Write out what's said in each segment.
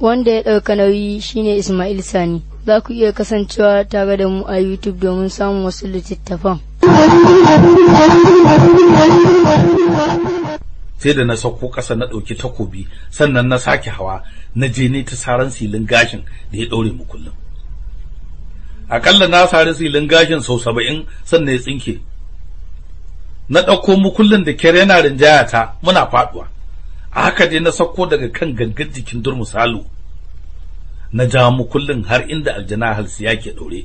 wanda ya ɗauka nauyi shine Ismail Sani. Za ku iya kasancewa tare da mu a YouTube domin samun wasu littattafan. Sai da na sauko ƙasa na ɗauki takobi sannan na sake hawa na je ne ta saran silin gashin da ya ɗaure mu kullum. Aƙalla na sari silin gashin sau saba'in sannan ya tsinke. Na ɗauko mu kullum da kyar yana rinjaya ta muna faɗuwa. A haka dai na sauko daga kan gangan jikin durmusalu. Na ja mu kullum har inda aljana halsi yake ɗaure.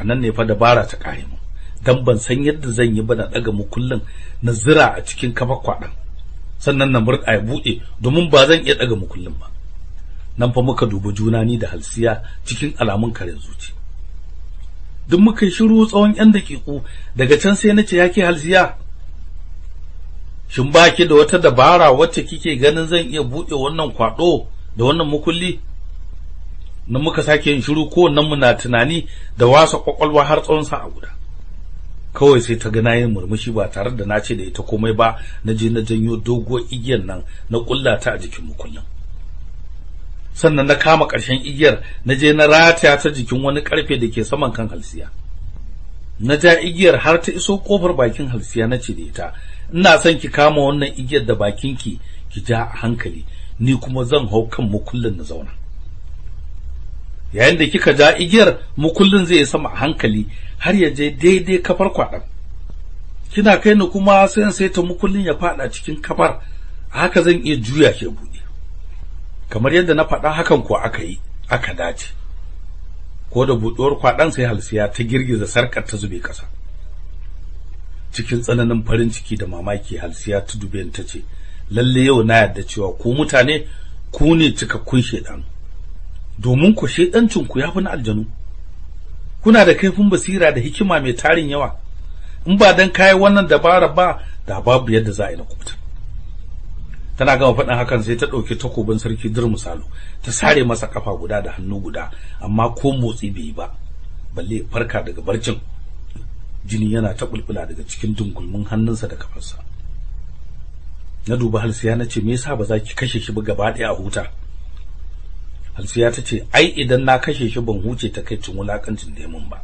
A nan ne fa dabara ta ƙare mu. Dan ban san yadda zan yi ba na daga mukullin na zira a cikin kafa kwadan sannan na murda ya buɗe domin ba zan iya daga mukullin ba. Nan fa muka dubi juna ni da halsiya cikin alamun karen zuci. Duk muka yi shiru tsawon yan dakiku daga can sai nace yake halsiya shin baki da wata dabara wacce kike ganin zan iya buɗe wannan kwado da wannan mukulli? Nan muka sake yin shiru ko nan muna tunani da wasa ƙwaƙwalwa har tsawon sa'a guda. Kawai sai ta ga na yin murmushi ba tare da na ce da ita komai ba na je na janyo doguwar igiyar nan na kulla ta a jikin mukullin. Sannan na kama ƙarshen igiyar na je na rataya ta jikin wani ƙarfe da ke saman kan halsiya. Na ja igiyar har ta iso ƙofar bakin halsiya na ce da ita ina son ki kama wannan igiyar da bakinki ki ja a hankali ni kuma zan hau kan mukullin na zauna. Yayin da kika ja igiyar mukullin zai sama a hankali har ya je daidai kafar kwaɗan kina kai ni kuma sai sai ta mukullin ya fada cikin kafar haka zan iya juya ke buɗe. Kamar yadda na faɗa hakan ko aka yi aka dace. Ko da buɗuwar kwaɗan sai halsiya ta girgiza sarkar ta zube ƙasa. Cikin tsananin farin ciki da mamaki halsiya ta dube ta ce lalle yau na yarda cewa ku mutane ku ne cikakkun shedanu domin ku shedancin ku yafi na aljanu. Kuna da kaifin basira da hikima mai tarin yawa. In ba dan kai wannan dabara ba da babu yadda za a yi na kubuta tana gama faɗin hakan sai ta ɗauki takobin sarki durmusalu ta sare masa kafa guda da hannu guda amma ko motsi bai yi ba balle farka daga barcin. Jini yana ta bulbula daga cikin dungulmin hannunsa da kafarsa na duba halsiya na ce me yasa ba za ki kashe shi ba gaba ɗaya a huta? Halsiya ta ce ai idan na kashe shi ban huce ta kai cin wulakancin da mun ba.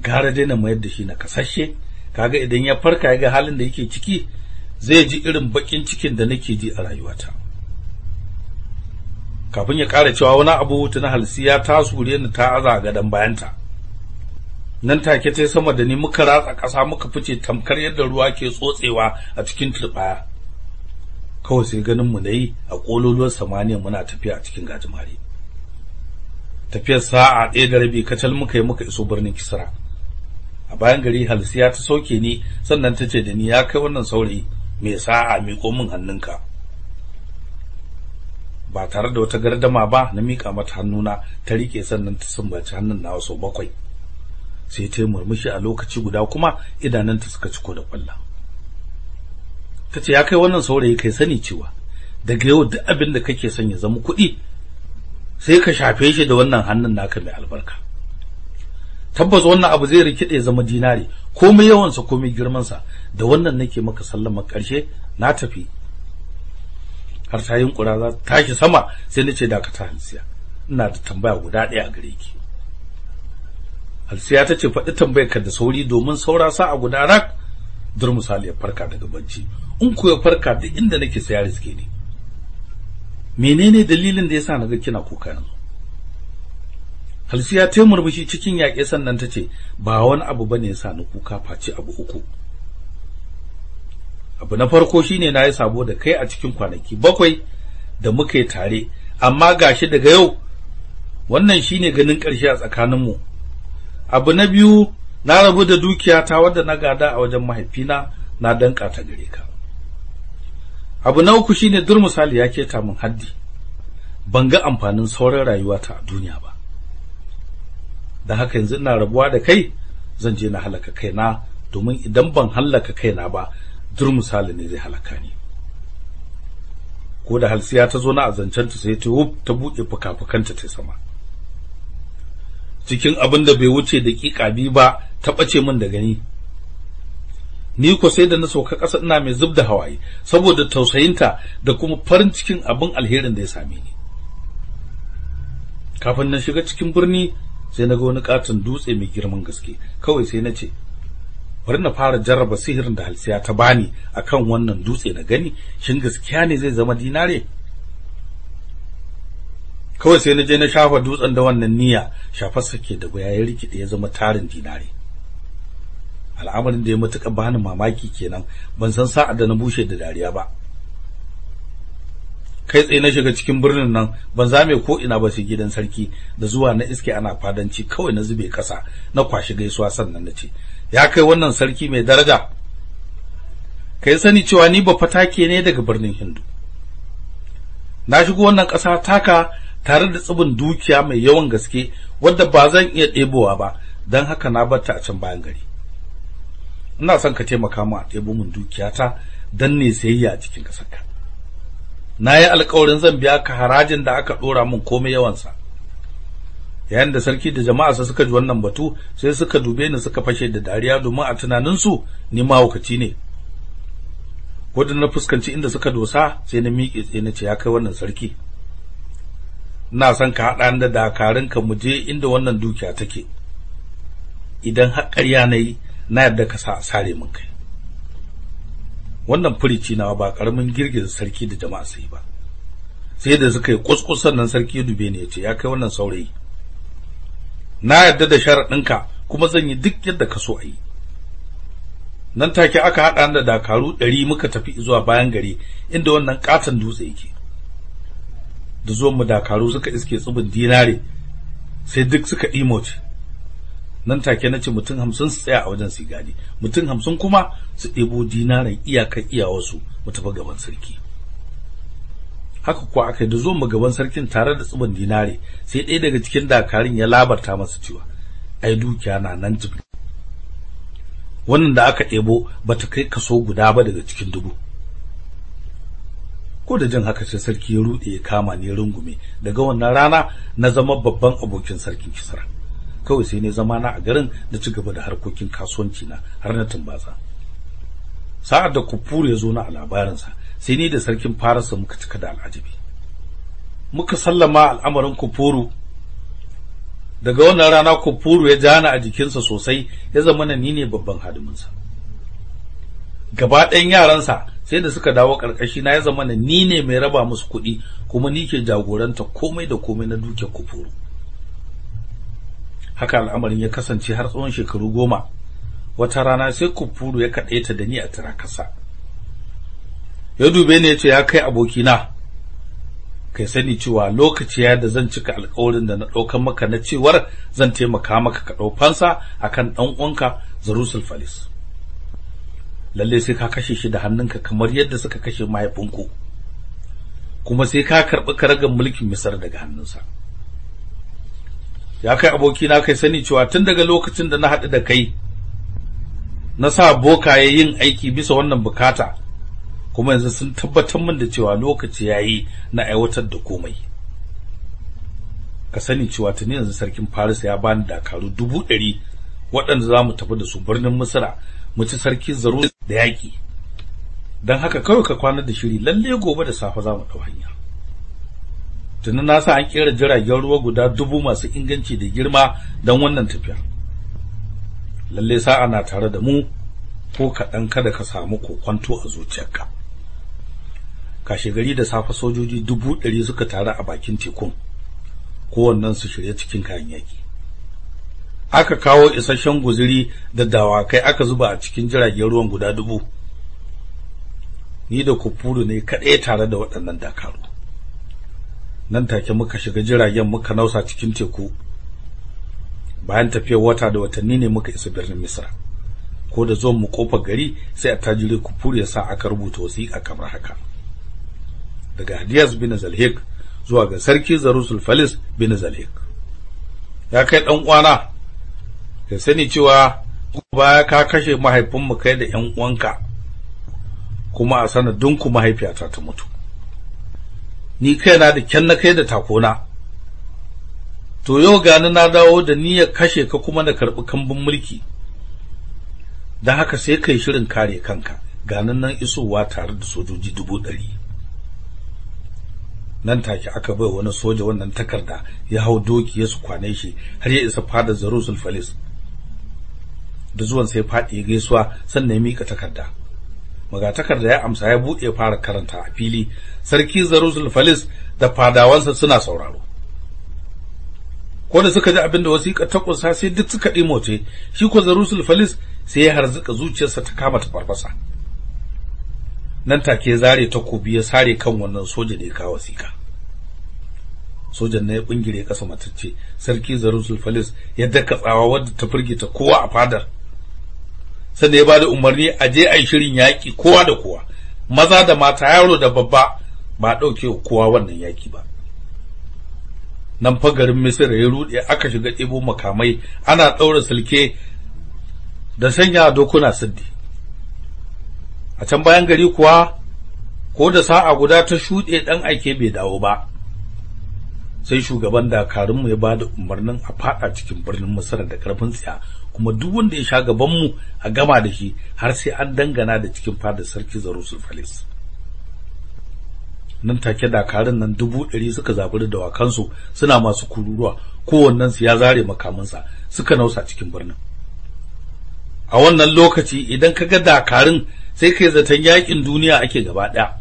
Gara dai na mayar da shi na ƙasashe. Kaga idan ya farka ya ga halin da yake ciki zai ji irin bakin cikin da nake ji a rayuwata. Kafin ya ƙara cewa wani abu na halsiya ta sure ni ta aza gadan bayanta. Nan take ta sama da ni muka ratsa ƙasa muka fice tamkar yadda ruwa ke tsotsewa a cikin turbaya kawai sai ganin mu dai a kololuwar samaniya muna tafiya a cikin gajimare. Tafiyar sa'a ɗaya da rabi kacal muka yi muka iso birnin Kisra. A bayan gari halsiya ta sauke ni sannan ta ce da ni ya kai wannan saurayi mai sa'a miƙo min hannunka. Ba tare da wata gardama ba na miƙa mata hannuna ta riƙe sannan ta sumbaci hannun nawa sau bakwai. Sai ta yi murmushi a lokaci guda kuma idananta suka ciko da ƙwallon ta ce ya kai wannan saurayi kai sani cewa daga yau duk abin da kake son ya zama kuɗi sai ka shafe shi da wannan hannun naka mai albarka. Tabbas wannan abu zai rikide zama dinari. Komai yawansa komai girmansa da wannan nake maka sallama ƙarshe na tafi. Har ta yin ƙura za ta tashi sama sai nace da ka ta halsiya. Ina da tambaya guda ɗaya a gare ki. Halsiya ta ce faɗi tambayar ka da sauri domin saura sa'a guda rak. Dur misali ya farka daga bacci. In ku ya farka duk inda nake sai riske ni. Menene dalilin da yasa na ga kina kuka yanzu? Halsiya ta murmushi cikin yaƙe sannan ta ce ba wani abu ba ne yasa ni kuka face abu uku. Abu na farko shine na yi sabo da kai a cikin kwanaki bakwai da muka yi tare. Amma gashi daga yau wannan shine ganin ƙarshe a tsakaninmu. Abu na biyu na rabu da dukiyata wadda na gada a wajen mahaifina na danka ta gare ka. Abu na uku shine dur misali ya keta min haddi. Ban ga amfanin sauran rayuwata a duniya ba. Da haka yanzu ina rabuwa da kai zan je na halaka kaina domin idan ban halaka kaina ba dur misali ne zai halaka ni. Ko da halsiya ta zo na azancanta sai ta ta buɗe fuka-fukanta ta sama. Cikin abin da bai wuce daƙiƙa biyu ba ta ɓace min da gani. Ni ko sai da na sauka ƙasa ina mai zub da hawaye saboda tausayinta da kuma farin cikin abin alherin da ya same ni. Kafin na shiga cikin birni sai na ga wani katon dutse mai girman gaske. Kawai sai na ce bari na fara jarraba sihirin da halsiya ta bani akan wannan dutse na gani. Shin gaskiya ne zai zama dinare? Kawai sai na je na shafa dutsen da wannan niyya. Shafar sake da ya rikide ya zama tarin dinare. Al'amarin da ya matuƙa bani mamaki kenan. Ban san sa'a da na bushe da dariya ba. Kai tsaye na shiga cikin birnin nan ban zame ko ina ba sai gidan sarki da zuwa na iske ana fadanci kawai na zube kasa na kwashi gaisuwa sannan na ce ya kai wannan sarki mai daraja kai sani cewa ni ba fatake ne daga birnin Hindu. Na shigo wannan ƙasa taka tare da tsibin dukiya mai yawan gaske wadda ba zan iya ɗebowa ba don haka na batta a can bayan gari. Ina son ka taimaka mu a ɗebo min dukiyata don ne sayayya a cikin ƙasarka. Na yi alkawarin zan biya ka harajin da aka ɗora min komai yawansa. Yayin da sarki da jama'a sa suka ji wannan batu sai suka dube ni suka fashe da dariya domin a tunaninsu ni mahaukaci ne. Wadda na fuskanci inda suka dosa sai na miƙe tsaye na ce ya kai wannan sarki ina son ka haɗa da dakarun ka mu je inda wannan dukiya take. Idan har ƙarya na yi na yarda ka sa a sare min kai. Wannan furici nawa ba ƙaramin girgiza sarki da jama'a sai ba. Sai da suka yi kuskus sannan sarki dube ni ya ce ya kai wannan saurayi na yarda da sharaɗinka kuma zan yi duk yadda ka so a yi. Nan take aka haɗa da dakaru ɗari muka tafi zuwa bayan gari inda wannan katon dutse yake. Da zuwan mu dakaru suka iske tsibin dinare sai duk suka ɗimoce nan take na ce mutum hamsin su tsaya a wajen su gadi. Mutum hamsin kuma su ɗebo dinaren iyakar iyawarsu mu tafi gaban sarki. Haka kuwa aka da mu gaban sarkin tare da tsibin dinare sai ɗaya daga cikin dakarun ya labarta masa cewa ai dukiya na nan jibi wannan da aka ɗebo bata kai kaso guda ba daga cikin dubu. Ko da jin haka sai sarki ya ruɗe ya kama ni rungume. Daga wannan rana na zama babban abokin sarkin kisra. Kawai sai ne zama na a garin da ci gaba da harkokin kasuwanci na har na tumbatsa. Sa'ad da kufuru ya zo na a labarinsa sai ni da sarkin farasa muka cika da al'ajabi. Muka sallama al'amarin kufuru. Daga wannan rana kufuru ya jana a jikinsa sosai ya zama na ni ne babban hadiminsa. Gaba ɗayan yaransa sai da suka dawo ƙarƙashi na ya zama na ni ne mai raba musu kuɗi kuma ni ke jagoranta komai da komai na duke kufuru. Haka al'amarin ya kasance har tsawon shekaru goma. Wata rana sai kufuru ya kaɗe ta da ni a tirakasa ya dube ni ya ce ya kai abokina kai sani cewa lokaci ya da zan cika alkawarin da na ɗaukan maka na cewar zan taimaka maka ka ɗau fansa akan ɗan uwanka zarusul falis. Lalle sai ka kashe shi da hannunka kamar yadda suka kashe mahaifinku kuma sai ka karɓi karagan mulkin misar daga hannunsa. Ya kai abokina kai sani cewa tun daga lokacin da na haɗu da kai na sa bokaye yin aiki bisa wannan buƙata kuma yanzu sun tabbatar min da cewa lokaci yayi na aiwatar da komai. Ka sani cewa tuni yanzu sarkin Faris ya bani dakaru dubu ɗari waɗanda za mu tafi da su birnin Misra mu ci sarki zaro da yaƙi. Don haka kawai ka kwana da shiri lalle gobe da safe za mu ɗau hanya. Tuni na sa an kera jiragen ruwa guda dubu masu inganci da girma don wannan tafiya lalle sa'a na tare da mu ko kaɗan kada ka samu kokwanto a zuciyarka. Kashe gari da safe sojoji dubu ɗari suka taru a bakin tekun kowannen su shirye cikin kayan yaki aka kawo isasshen guzuri da dawakai aka zuba a cikin jiragen ruwan guda dubu. Ni da kufuru ne kaɗai tare da waɗannan dakaru. Nan take muka shiga jiragen muka nausa cikin teku. Bayan tafiyar wata da watanni ne muka isa birnin misra. Ko da zuwan mu ƙofar gari sai attajiri kufuru ya sa aka rubuta wasiƙa kamar haka. Daga Hadiyas bin Zalhik zuwa ga sarki Zarusul Falis bin Zalhik. Ya kai dan uwana ka sani cewa baya ka kashe mahaifinmu kai da ƴan uwanka kuma a sanadin ku mahaifiyata ta mutu. Ni kaina da kyan na kai da takona. To yau gani na dawo da niyyar kashe ka kuma na karɓi kambun mulki. Don haka sai kai shirin kare kanka. Ganin nan isowa tare da sojoji dubu ɗari. Nan take aka bai wani soja wannan takarda ya hau doki ya su kwane shi har ya isa fadar zarusul falis. Da zuwan sai faɗi gaisuwa sannan ya mika takarda. Maga takarda ya amsa ya buɗe fara karanta a fili. Sarki zarusul falis da fadawansa suna sauraro. Ko da suka ji abin da wasiƙa ta kunsa sai duk suka ɗimoce shi ko zarusul falis sai ya harzuka zuciyarsa ta kama ta farfasa. Nan take zare takobi ya sare kan wannan soja da ya kawo wasiƙa. Sojan na ya bingire kasa matacce. Sarki zarusul falis ya daka tsawa wadda ta firgita kowa a fadar. Sannan ya ba da umarni a je a yi shirin yaƙi kowa da kowa. Maza da mata yaro da babba ba ɗauke kowa wannan yaƙi ba. Nan fa garin misira ya ruɗe aka shiga ɗebo makamai ana ɗaura silke da sanya dokuna siddi. A can bayan gari kuwa ko da sa'a guda ta shuɗe ɗan aike bai dawo ba. Sai shugaban dakarunmu ya ba da umarnin a faɗa cikin birnin misira da ƙarfin tsiya. Kuma duk wanda ya sha gabanmu a gama da shi har sai an dangana da cikin fadar sarki zarusul falis. Nan take dakarun nan dubu ɗari suka zaburi da wakansu suna masu kururuwa kowannensu ya zare makamansa suka nausa cikin birnin. A wannan lokaci idan ka ga dakarun sai kai zaton yaƙin duniya ake gaba ɗaya.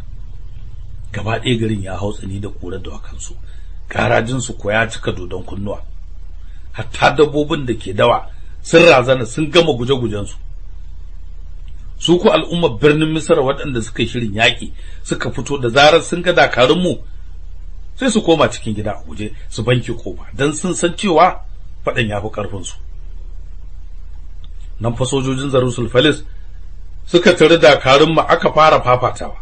Gaba ɗaya garin ya hau tsani da ƙurar da wakansu karajinsu ko ya cika dodon kunnuwa. Hatta dabbobin da ke dawa sun razana sun gama guje-gujensu. Su ku al'ummar birnin misra waɗanda suka shirin yaƙi suka fito da zarar sun ga dakarunmu sai su koma cikin gida a guje su banke ƙofa don sun san cewa faɗan ya fi ƙarfinsu. Nan fa sojojin zarusul falis suka tare dakarunmu aka fara fafatawa.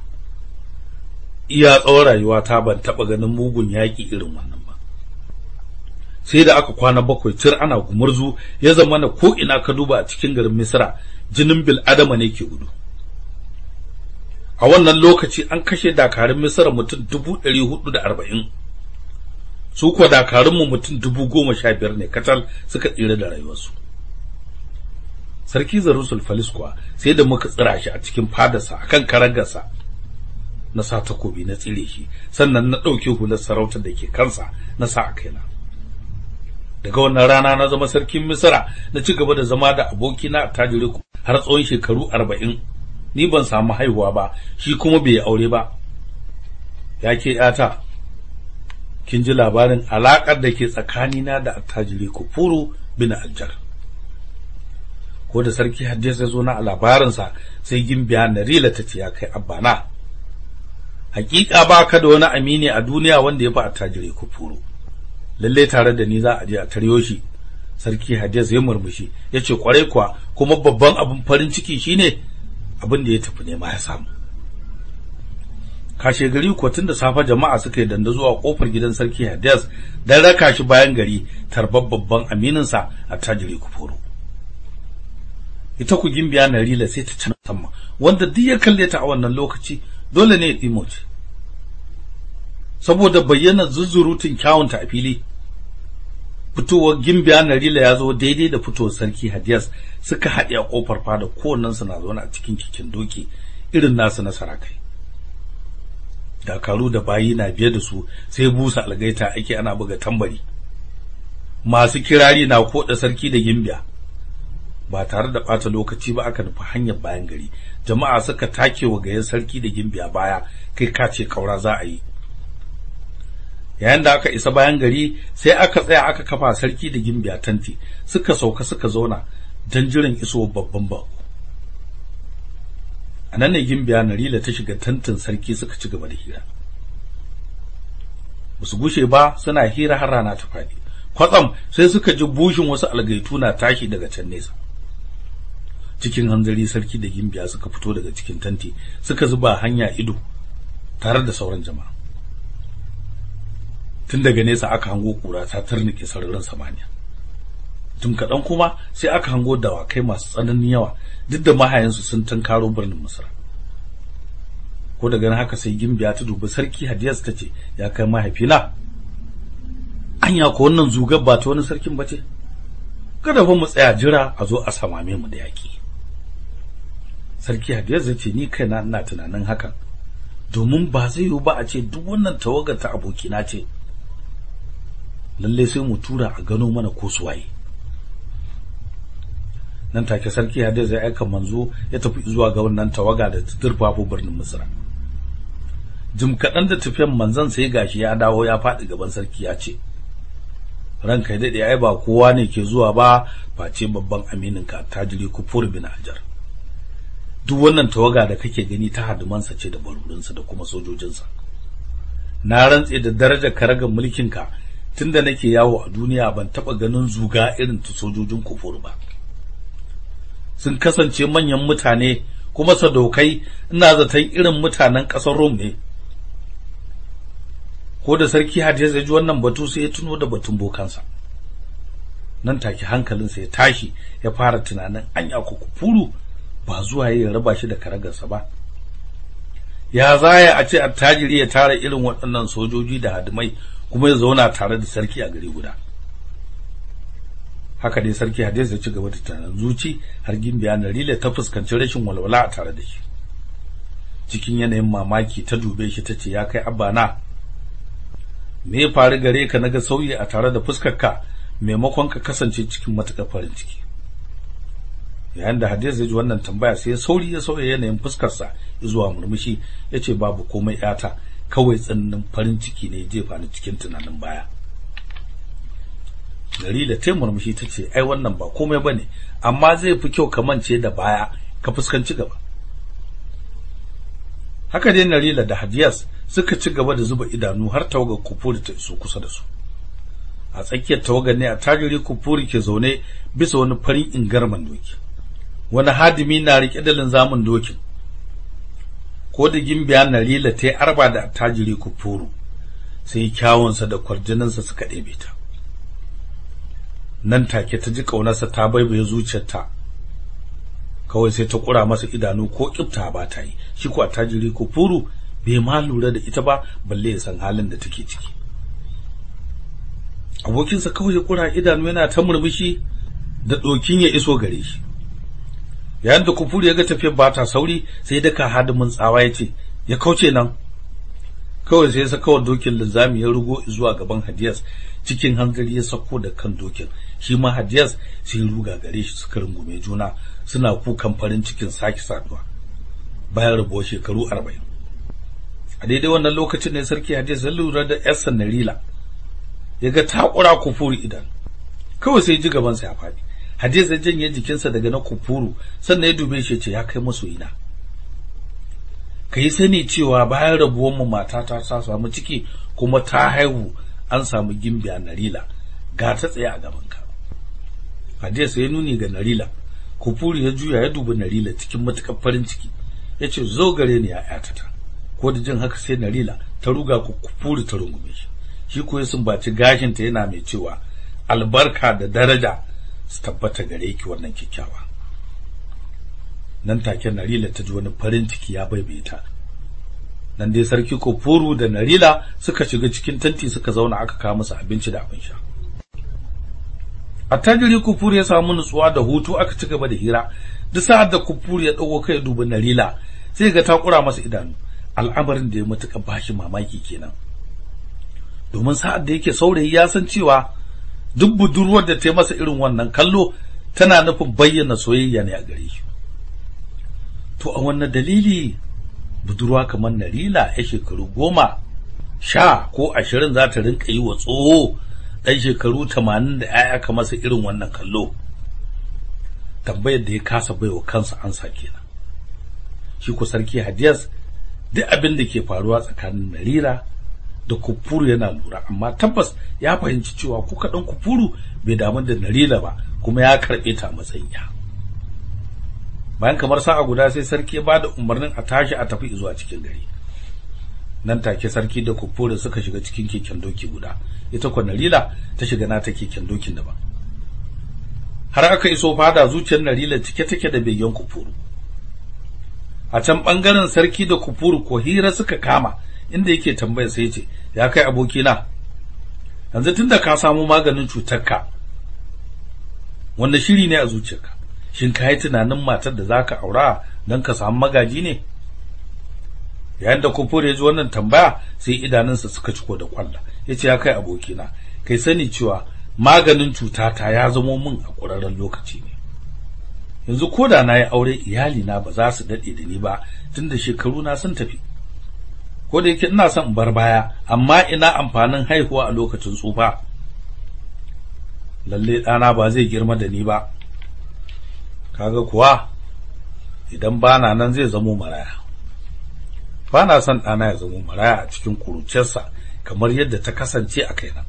Iya tsawon rayuwa ta ban taɓa ganin mugun yaƙi irin wannan sai da aka kwana bakwai cir ana gumurzu ya zama na ko ina ka duba a cikin garin misra jinin bil adama ne ke gudu. A wannan lokaci an kashe dakarun misra mutum dubu ɗari huɗu da arba'in. Su kuwa mutum dubu goma sha biyar ne katal suka tsira da rayuwarsu. Sarki zarusul falis kuwa sai da muka tsira shi a cikin fadarsa akan karagarsa na sa takobi na tsire shi sannan na ɗauke hular sarautar da ke kansa na sa a kaina. Daga wannan rana na zama sarkin misira na ci gaba da zama da abokina a tajiri har tsawon shekaru arba'in. Ni ban samu haihuwa ba shi kuma bai aure ba. Ya ke yata kin ji labarin alaƙar da ke tsakanina da attajiri kufuru bin aljar. Ko da sarki ya zo na labarinsa sai gimbiya narila ta ce ya kai abbana hakika ba ka da wani amini a duniya wanda ya fi attajiri kufuru. Lalle tare da ni za a je a taryo shi. Sarki Hadiz ya murmushi ya ce ƙwarai kuwa kuma babban abin farin ciki shine abin da ya tafi nema ya samu. Kashe gari kuwa tun da safe jama'a suka yi danda zuwa ƙofar gidan sarki Hadiz dan raka shi bayan gari tarbar babban aminin sa a tajiri kufuru. Ita ku gimbiya Narila sai ta ci musamman wanda duk ya kalle ta a wannan lokaci dole ne ya saboda bayyana zuzzurutun kyawunta a fili fitowar gimbiya narila ya zo daidai da fitowar sarki hadiyas suka haɗe a ƙofar fada kowannen su na zaune a cikin kikin doki irin nasu na sarakai. Dakaru da bayi na biye da su sai busa algaita ake ana buga tambari. Masu kirari na koda sarki da gimbiya. Ba tare da ɓata lokaci ba aka nufi hanyar bayan gari. Jama'a suka take wa gayen sarki da gimbiya baya kai kace kaura za a yi. Yayin da aka isa bayan gari sai aka tsaya aka kafa sarki da gimbiya tanti. Suka sauka suka zauna don jiran iso babban bako a nan ne gimbiya narila ta shiga tantin sarki suka ci gaba da hira. Basu gushe ba suna hira har rana ta faɗi. Kwatsam sai suka ji bushin wasu algaitu na tashi daga can nesa. Cikin hanzari sarki da gimbiya suka fito daga cikin tanti suka zuba hanya ido tare da sauran jama'a. Tun daga nesa aka hango kura ta tarnike sararin samaniya. Tun kaɗan kuma sai aka hango dawakai masu tsananin yawa duk da mahayansu sun tunkaro birnin misra. Ko daga haka sai gimbiya ta dubi sarki hadiyas ta ce ya kai mahaifina anya ko wannan zugar ba ta wani sarkin ba ce? Kada fa mu tsaya jira a zo a samame mu da yaki sarki hadiyas ya ce ni kaina ina tunanin hakan domin ba zai yiwu ba a ce duk wannan tawaga ta abokina ce lalle sai mu tura a gano mana ko suwaye nan take sarki ya aika manzo ya tafi zuwa ga wannan tawaga da turfafo birnin misra. Jim kaɗan da tafiyan manzon sai gashi ya dawo ya faɗi gaban sarki ya ce ranka ya daɗe ai ba kowa ne ke zuwa ba face babban aminin ka tajiri kufur bin hajar. Duk wannan tawaga da kake gani ta hadumansa ce da barurinsa da kuma sojojinsa. Na rantse da darajar karagar mulkin ka tunda nake yawo a duniya ban taba ganin zuga irin ta sojojin kufur ba. Sun kasance manyan mutane kuma sadaukai ina zaton irin mutanen ƙasar Rom ne. Ko da sarki Hadiyas ya ji wannan batu sai ya tuno da batun bokansa. Nan take hankalinsa ya tashi ya fara tunanin anya ko kufuru ba zuwa ya raba shi da karagarsa ba. Ya zaya a ce attajiri ya tara irin waɗannan sojoji da hadimai kuma ya zauna tare da sarki a gari guda. Haka dai sarki Hadis ya ci gaba da tunanin zuci har gimbiya Narila ta fuskanci rashin walwala a tare da shi. Cikin yanayin mamaki ta dube shi tace ya kai abana me ya faru gare ka na ga sauyi a tare da fuskarka maimakon ka kasance cikin matuƙar farin ciki? Yayin da Hadis ya ji wannan tambaya sai sauri ya sauya yanayin fuskarsa zuwa murmushi ya ce babu komai yata kawai tsananin farin ciki ne jefa ni cikin tunanin baya. Dalila ta murmushi ta ce ai wannan ba komai ba ne amma zai fi kyau ka mance da baya ka fuskanci gaba. Haka dai Narila da Hadiyas suka ci gaba da zuba idanu har tawagar kufuri ta iso kusa da su. A tsakiyar tawagar ne a tajiri kufuri ke zaune bisa wani farin ingarman doki. Wani hadimi na riƙe da linzamin dokin. Ko da gimbiya Narila ta yi arba da tajiri kufuru sai kyawunsa da kwarjininsa suka ɗebe ta. Nan take ta ji kaunarsa ta baibaye zuciyarta kawai sai ta kura masa idanu ko kifta ba ta yi. Shi ko attajiri ko furu bai ma lura da ita ba balle ya san halin da take ciki. Abokinsa kawai ya kura idanu yana ta murmushi da dokin ya iso gare shi. Yayin da kufuru ya ga tafiyar ba ta sauri sai daka hadimin tsawa ya ce ya kauce nan. Kawai sai ya saka dokin linzami ya rugo zuwa gaban Hadiyas cikin hanzari ya sako da kan dokin. Shi ma Hadiyas sai ruga gare shi suka rungume juna suna kukan farin cikin saki saduwa bayan rabuwar shekaru 40 a daidai wannan lokacin ne sarki Hadiyas ya lura da yarsa Narila ya ga takura kufuru idan. Kawai sai ji gaban sa ya faɗi. Hadiyas ya janye jikinsa daga na kufuru sannan ya dube shi ya ce ya kai masoyina. Ka yi sani cewa bayan rabuwanmu matata ta samu ciki kuma ta haihu an samu gimbiya narila. Ga ta tsaye a gabanka. Hadiya sai nuni ga narila. Kufuri ya juya ya dubi narila cikin matuƙar farin ciki. Ya ce zo gare ni ya yatata ko da jin haka sai narila ta ruga ku kufuri ta rungume shi. Shi ko ya sumbaci gashinta yana mai cewa albarka da daraja. Su tabbata gare ki wannan kyakkyawa. Nan take Narila ta ji wani farin ciki ya baibaye ta. Nan dai sarki Kofuru da Narila suka shiga cikin tanti suka zauna aka kawo musu abinci da abin sha. Attajiri Kofuru ya samu nutsuwa da hutu aka ci gaba da hira. Duk sa'ad da Kofuru ya dago kai dubi Narila sai ga ta kura masa idanu. Al'amarin da ya mutuka bashi mamaki kenan. Domin sa'ad da yake saurayi ya san cewa duk budurwar da ta masa irin wannan kallo tana nufin bayyana soyayya ne a gare shi. To a wannan dalili budurwa kamar Narila ya shekaru goma sha ko ashirin za ta rinka yi wa tsoho ɗan shekaru tamanin da ‘ya'ya ka masa irin wannan kallo. Tambayar da ya kasa baiwa kansa ansa kenan. Shi ko sarki Hadiyas duk abin da ke faruwa tsakanin Narila da Kufuru yana lura. Amma tabbas ya fahimci cewa ko kaɗan Kufuru bai damu da Narila ba kuma ya karɓe ta matsayin ya. Bayan kamar sa'a guda sai sarki ya ba da umarnin a tashi a tafi zuwa cikin gari. Nan take sarki da Kufuru suka shiga cikin keken doki guda. Ita kwa Narila ta shiga nata keken dokin daban. Har aka iso fada zuciyar Narila cike take da begen Kufuru. A can ɓangaren sarki da kufuru ko hira suka kama inda yake tambaya sai ce ya kai abokina? Yanzu tunda ka samu maganin cutarka wanda shiri ne a zuciyarka shin ka yi tunanin matar da zaka aura don ka samu magaji ne? Yayin da kufuru ya ji wannan tambaya sai idanunsa suka ciko da kwalla. Ya ce ya kai abokina kai sani cewa maganin cutata ya zamo min a ƙurarren lokaci ne. Yanzu ko da na yi aure iyalina ba za su daɗe da ni ba tunda shekaru na sun tafi. Ko da yake ina son bar baya amma ina amfanin haihuwa a lokacin tsufa. Lalle ɗana ba zai girma da ni ba. Kaga kuwa idan bana nan zai zamo maraya. Bana son ɗana ya zamo maraya a cikin kuruciyarsa kamar yadda ta kasance a kaina.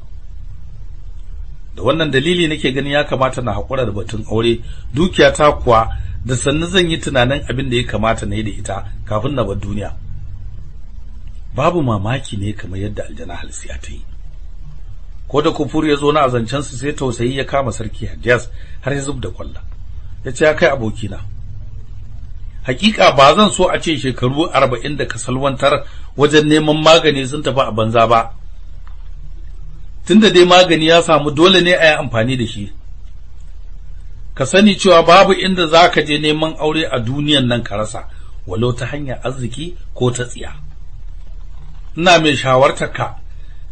Da wannan dalili nake ganin ya kamata na haƙura da batun aure. Dukiyata kuwa da sannu zan yi tunanin abin da ya kamata na yi da ita kafin na bar duniya. Babu mamaki ne kamar yadda aljana halsiya ta yi. Ko da kufur ya zo na azancensu sai tausayi ya kama sarki hajjas har ya zub da kwalla. Ya ce ya kai abokina. Hakika ba zan so a ce shekaru arba'in da kasalwantar wajen neman magani sun tafi a banza ba. Tunda dai magani ya samu dole ne a yi amfani da shi. Ka sani cewa babu inda za ka je neman aure a duniyan nan ka rasa walau ta hanyar arziki ko ta tsiya. Ina mai shawartar ka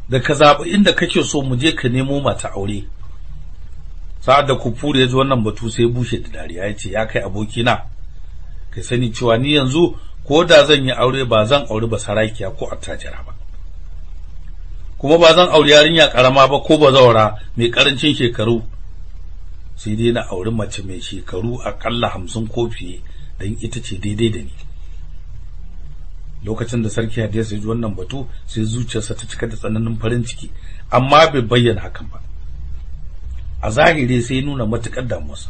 da ka zaɓi inda kake so mu je ka nemo mata aure. Sa'ad da kufuru ya ji wannan batu sai bushe da dariya ya ce ya kai abokina kai sani cewa ni yanzu ko da zan yi aure ba zan auri ba sarakiya ko attajira ba. Kuma ba zan auri yarinya karama ba ko ba zaura mai ƙarancin shekaru. Sai dai na auri mace mai shekaru akalla hamsin ko fiye don ita ce daidai da ni. Lokacin da sarki hadis ya ji wannan batu sai zuciyarsa ta cika da tsananin farin ciki. Amma bai bayyana hakan ba. A zahiri sai nuna matuƙar damuwarsa.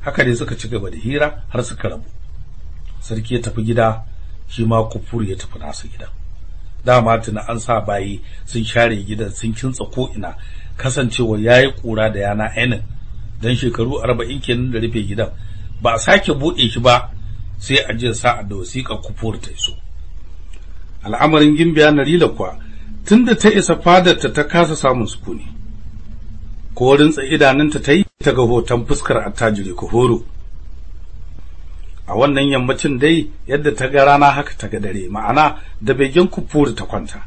Haka dai suka ci gaba da hira har suka rabu. Sarki ya tafi gida shi ma kufur ya tafi nasu gidan dama tuna an sa bayi sun share gidan sun kintsa ko ina kasancewa yayi kura da yana ainin. Dan shekaru 40 kenan da rufe gidan. Ba a sake buɗe shi ba sai a je sa'a da wasiƙa kufur ta iso. Al'amarin gimbiya narila kuwa tunda ta isa fadarta ta kasa samun sukuni ko rintsa idanunta ta yi ta ga hoton fuskar attajiri kuhuru a wannan yammacin dai yadda ta ga rana haka ta ga dare ma'ana da begen kufuru ta kwanta.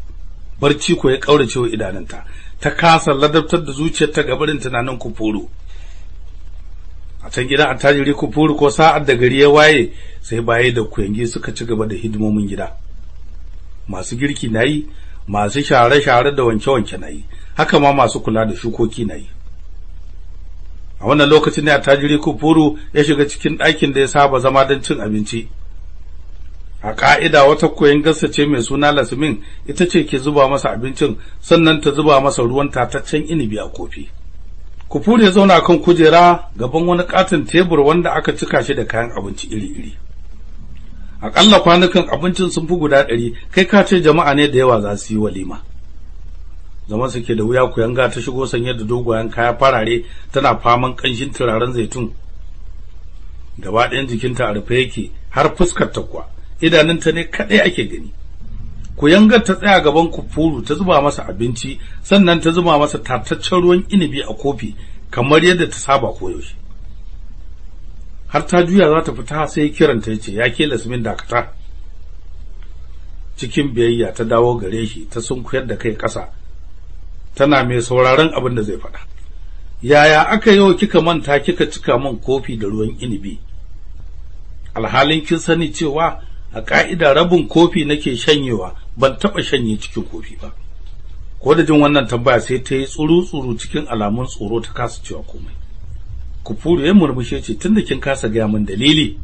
Barci ko ya kaurace wa idanunta ta kasa ladabtar da zuciyarta ga barin tunanin kufuru. A can gidan attajiri kufuru ko sa'ad da gari ya waye sai baye da kuyangi suka ci gaba da hidimomin gida. Masu girki na yi masu share-share da wanke-wanke na yi haka ma masu kula da shukoki na yi. A wannan lokacin ne attajiri kufuru ya shiga cikin ɗakin da ya saba zama don cin abinci. A ƙa'ida wata koyon gasa ce mai suna lasmin ita ce ke zuba masa abincin sannan ta zuba masa ruwan tataccen inibi a kofi. Kufuru ya zauna kan kujera gaban wani katon tebur wanda aka cika shi da kayan abinci iri-iri. Aƙalla kwanukan abincin sun fi guda ɗari. Kai ka ce jama'a ne da yawa za su yi walima. Zaman suke da wuya ku yanga ta shigo sanye da dogayen kaya farare tana faman kanshin turaren zaitun. Gaba ɗayan jikinta a rufe yake har fuskar ta kuwa. Idanunta ne kaɗai ake gani. Ku yanga ta tsaya gaban kufuru ta zuba masa abinci sannan ta zuba masa tataccen ruwan inibi a kofi kamar yadda ta saba koyaushe. Har ta juya za ta fita sai kiranta ya ce ya ke lasmin dakata cikin biyayya ta dawo gare shi ta sunkuyar da kai ƙasa tana mai sauraron abin da zai faɗa. Yaya aka yau kika manta kika cika min kofi da ruwan inibi? Alhalin kin sani cewa a ƙa'ida rabin kofi nake shanyewa ban taɓa shanye cikin kofi ba. Ko da jin wannan tambaya sai ta yi tsuru-tsuru cikin alamun tsoro ta kasa cewa komai. Kufuru ya murmushe ce tunda kin kasa gaya min dalili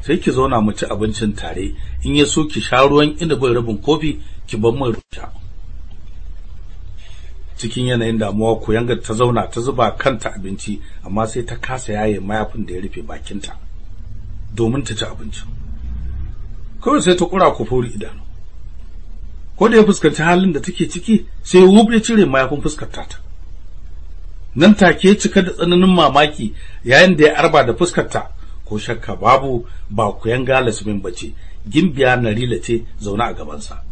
sai ki zauna mu ci abincin tare. In ya so ki sha ruwan inibin rabin kofi ki bar min sha. cikin yanayin damuwa koyanga ta zauna ta zuba kanta abinci amma sai ta kasa yaye mayafin da ya rufe bakinta domin ta ci abinci. Kawai sai ta kura kufuri idanu. Ko da ya fuskanci halin da take ciki sai wub ya cire mayafin fuskar ta nan take cika da tsananin mamaki yayin da ya arba da fuskar ta ko shakka babu ba kuyan galasmin bace gimbiya narila ce zaune a gabansa.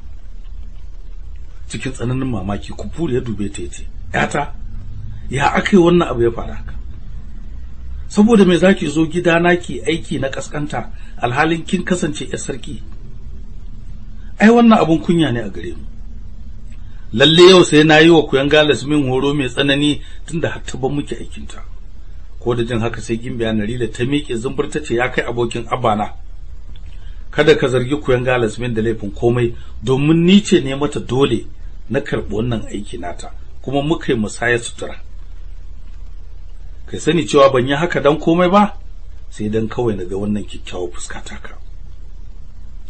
Cikin tsananin mamaki kufuru ya dube ta ya ce yata ya aka yi wannan abu ya faru haka? Saboda me zaki zo gidana ki aiki na kaskanta alhalin kin kasance yar sarki? Ai wannan abun kunya ne a gare mu. Lalle yau sai na yi wa kuyan galas min horo mai tsanani tunda har ta ban muke aikinta. Ko da jin haka sai gimbiya narila ta miƙe zumbur ta ce ya kai abokin abana kada ka zargi kuyan galas min da laifin komai domin ni ce ne mata dole na karɓi wannan aiki nata kuma muka yi musaya sutura. Kai sani cewa ban yi haka dan komai ba sai dan kawai na ga wannan kyakkyawar fuska taka.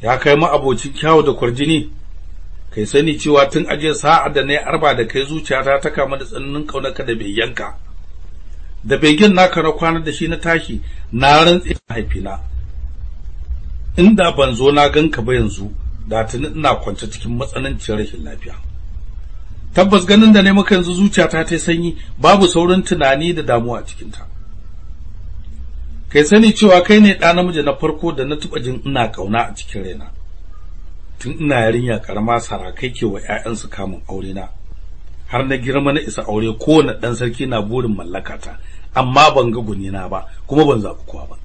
Ya kai ma abocin kyawu da kwarjini kai sani cewa tun aje sa'a da na arba da kai zuciyata ta kama da tsananin kaunarka da yanka. da begen naka na kwana da shi na tashi na rantsi haifina inda ban zo na ganka ba yanzu da tuni ina kwance cikin matsananciyar rashin lafiya. Tabbas ganin da ne maka yanzu zuciyata ta sanyi babu saurin tunani da damuwa a cikinta. Kai sani cewa kai ne ɗa namiji na farko da na taɓa jin ina ƙauna a cikin raina. Tun ina yarinya karama sarakai ke wa ƴaƴansu kamun aure na har na girma na isa aure kowane ɗan sarki na burin mallakata amma ban ga gunina ba kuma ban zaɓi kowa ba.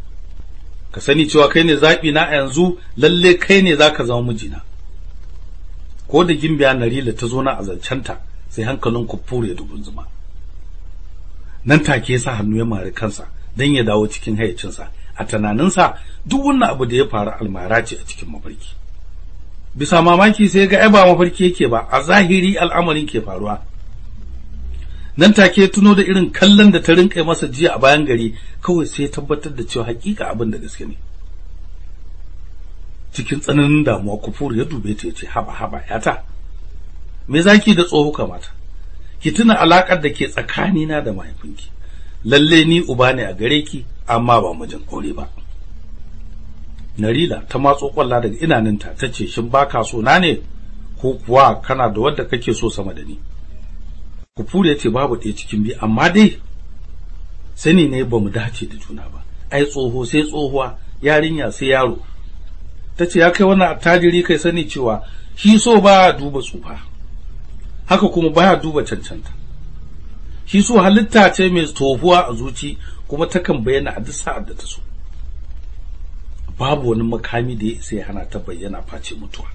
Ka sani cewa kai ne zaɓi na yanzu lalle kai ne zaka zama mijina. Ko da gimbiya narila ta zo na a zancenta sai hankalin kufuru ya dubun zuma. Nan take ya sa hannu ya mari kansa dan ya dawo cikin hayyacinsa. A tunaninsa duk wannan abu da ya faru almara ce a cikin mafarki. Bisa mamaki sai ga ai ba mafarki yake ba a zahiri al'amarin ke faruwa. Nan take tuno da irin kallon da ta rinka masa jiya a bayan gari kawai sai tabbatar da cewa hakika abin da gaske ne. Cikin tsananin damuwa kufur ya dube ta ya ce haba haba yata me zaki da tsoho kamata? Ki tuna alakar da ke tsakanina da mahaifinki. Lalle ni uba ne a gare ki amma ba mijin aure ba. Narila ta matso kwalla daga inaninta ta ce shin baka so na ne? Ko kuwa kana da wadda kake so sama da ni? Kufur ya ce babu ɗaya cikin biyu amma dai sani ne ba mu dace da juna ba. Ai tsoho sai tsohuwa yarinya sai yaro. Ta ce ya kai wannan attajiri kai sani cewa shi so ba duba tsufa haka kuma baya duba cancanta. Shi so halitta ce mai tofuwa a zuci kuma takan bayyana a duk sa'ad da ta so. Babu wani makami da ya isa ya hana ta bayyana face mutuwa.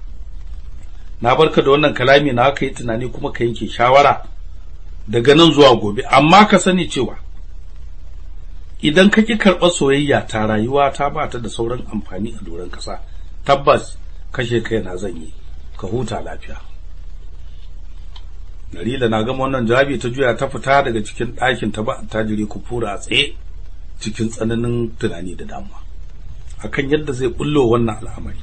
Na barka da wannan kalami na haka yi tunani kuma ka yanke shawara daga nan zuwa gobe. Amma ka sani cewa idan ka ki karɓar soyayya ta rayuwa ta ba ta da sauran amfani a doron ƙasa tabbas kashe kai na zan yi. Ka huta lafiya. Narila na gama wannan jawabi ta juya ta fita daga cikin ɗakin ta ba tajiri kufura a tsaye cikin tsananin tunani da damuwa. Akan yadda zai bullo wannan al'amari.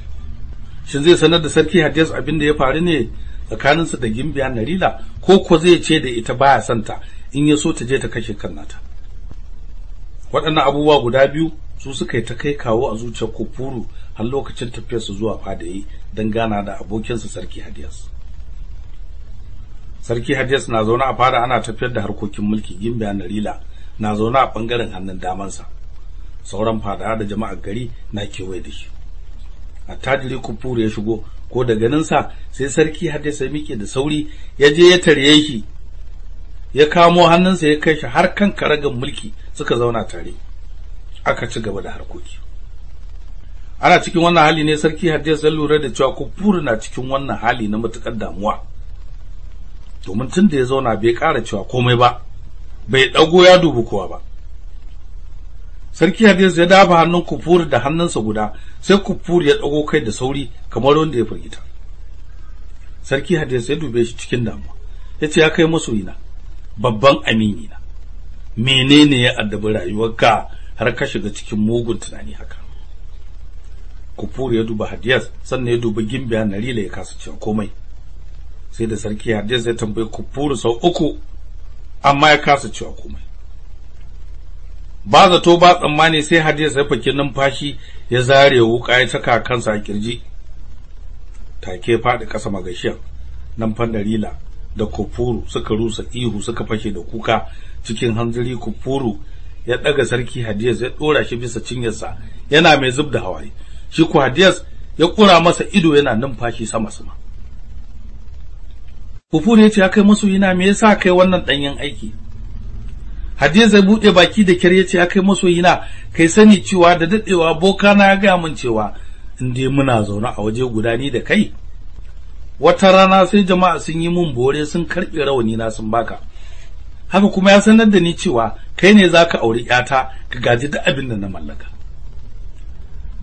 Shin zai sanar da sarki Hadiyas abin da ya faru ne tsakaninsa da Gimbiya Narila ko ko zai ce da ita baya santa in ya so ta je ta kashe kan nata? Waɗannan abubuwa guda biyu su suka yi ta kai kawo a zuciyar kufuru har lokacin tafiyarsa zuwa fadayi don gana da abokinsa sarki Hadiyas sarki Hadiyas na zaune a fada ana tafiyar da harkokin mulki Gimbiya Narila na zaune a ɓangaren hannun damansa. Sauran fada da jama'ar gari na kewaye da shi. Attajiri kufuru ya shigo ko da ganinsa sai sarki Hadiyas ya miƙe da sauri ya je ya tarye shi ya kamo hannunsa ya kai shi har kan karagan mulki suka zauna tare. Aka ci gaba da harkoki. Ana cikin wannan hali ne sarki Hadiyas ya lura da cewa kufuru na cikin wannan hali na matuƙar damuwa. Domin tun da ya zauna bai ƙara cewa komai ba bai ɗago ya dubi kowa ba. Sarki Hadiyas ya dafa hannun kufuru da hannunsa guda sai kufuru ya ɗago kai da sauri kamar wanda ya firgita. Sarki Hadiyas ya dube shi cikin damuwa ya ce ya kai masoyina babban amini na menene ya addabi rayuwarka har ka shiga cikin mugun tunani haka? Kufuru ya duba hadiyas sannan ya duba gimbiya narila ya kasa cewa komai. Sai da sarki hadiyas ya tambayi kufuru sau uku amma ya kasa cewa komai. Ba zato ba tsammani sai hadiyas ya faki numfashi ya zare wuka ya saka kansa a ƙirji take faɗi ƙasa magashiyar nan fandarila da kufuru suka rusa ihu suka fashe da kuka cikin hanzari. Kufuru ya daga sarki Hadiyas ya dora shi bisa cinyarsa yana mai zub da hawaye. Shi ku Hadiyas ya kura masa ido yana numfashi sama sama Kufur ya ce ya kai masoyina me yasa kai wannan danyen aiki? Hadiyas ya buɗe baki da kyar ya ce ya kai masoyina kai sani cewa da dadewa boka na ya ga min cewa in dai muna zaune a waje guda ni da kai wata rana sai jama'a sun yi mun bore sun karɓe rawani na sun baka. Haka kuma ya sanar da ni cewa kai ne zaka auri yata ka gaji duk abin da na mallaka.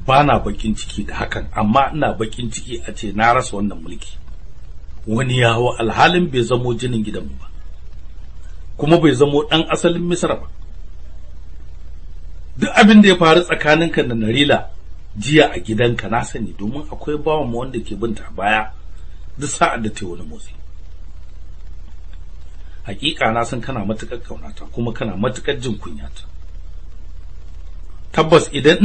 Bana bakin ciki da hakan amma ina bakin ciki a ce na rasa wannan mulki. Wani ya hawa alhalin bai zamo jinin gidanmu ba. Kuma bai zamo dan asalin misra ba. Duk abin da ya faru tsakaninka da Narila jiya a gidanka na sani domin akwai bawan mu wanda ke binta baya duk sa'ad da ta wani motsi. Hakika na san kana matuƙar kaunata kuma kana matuƙar jin kunyata. Tabbas idan